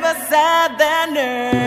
never said.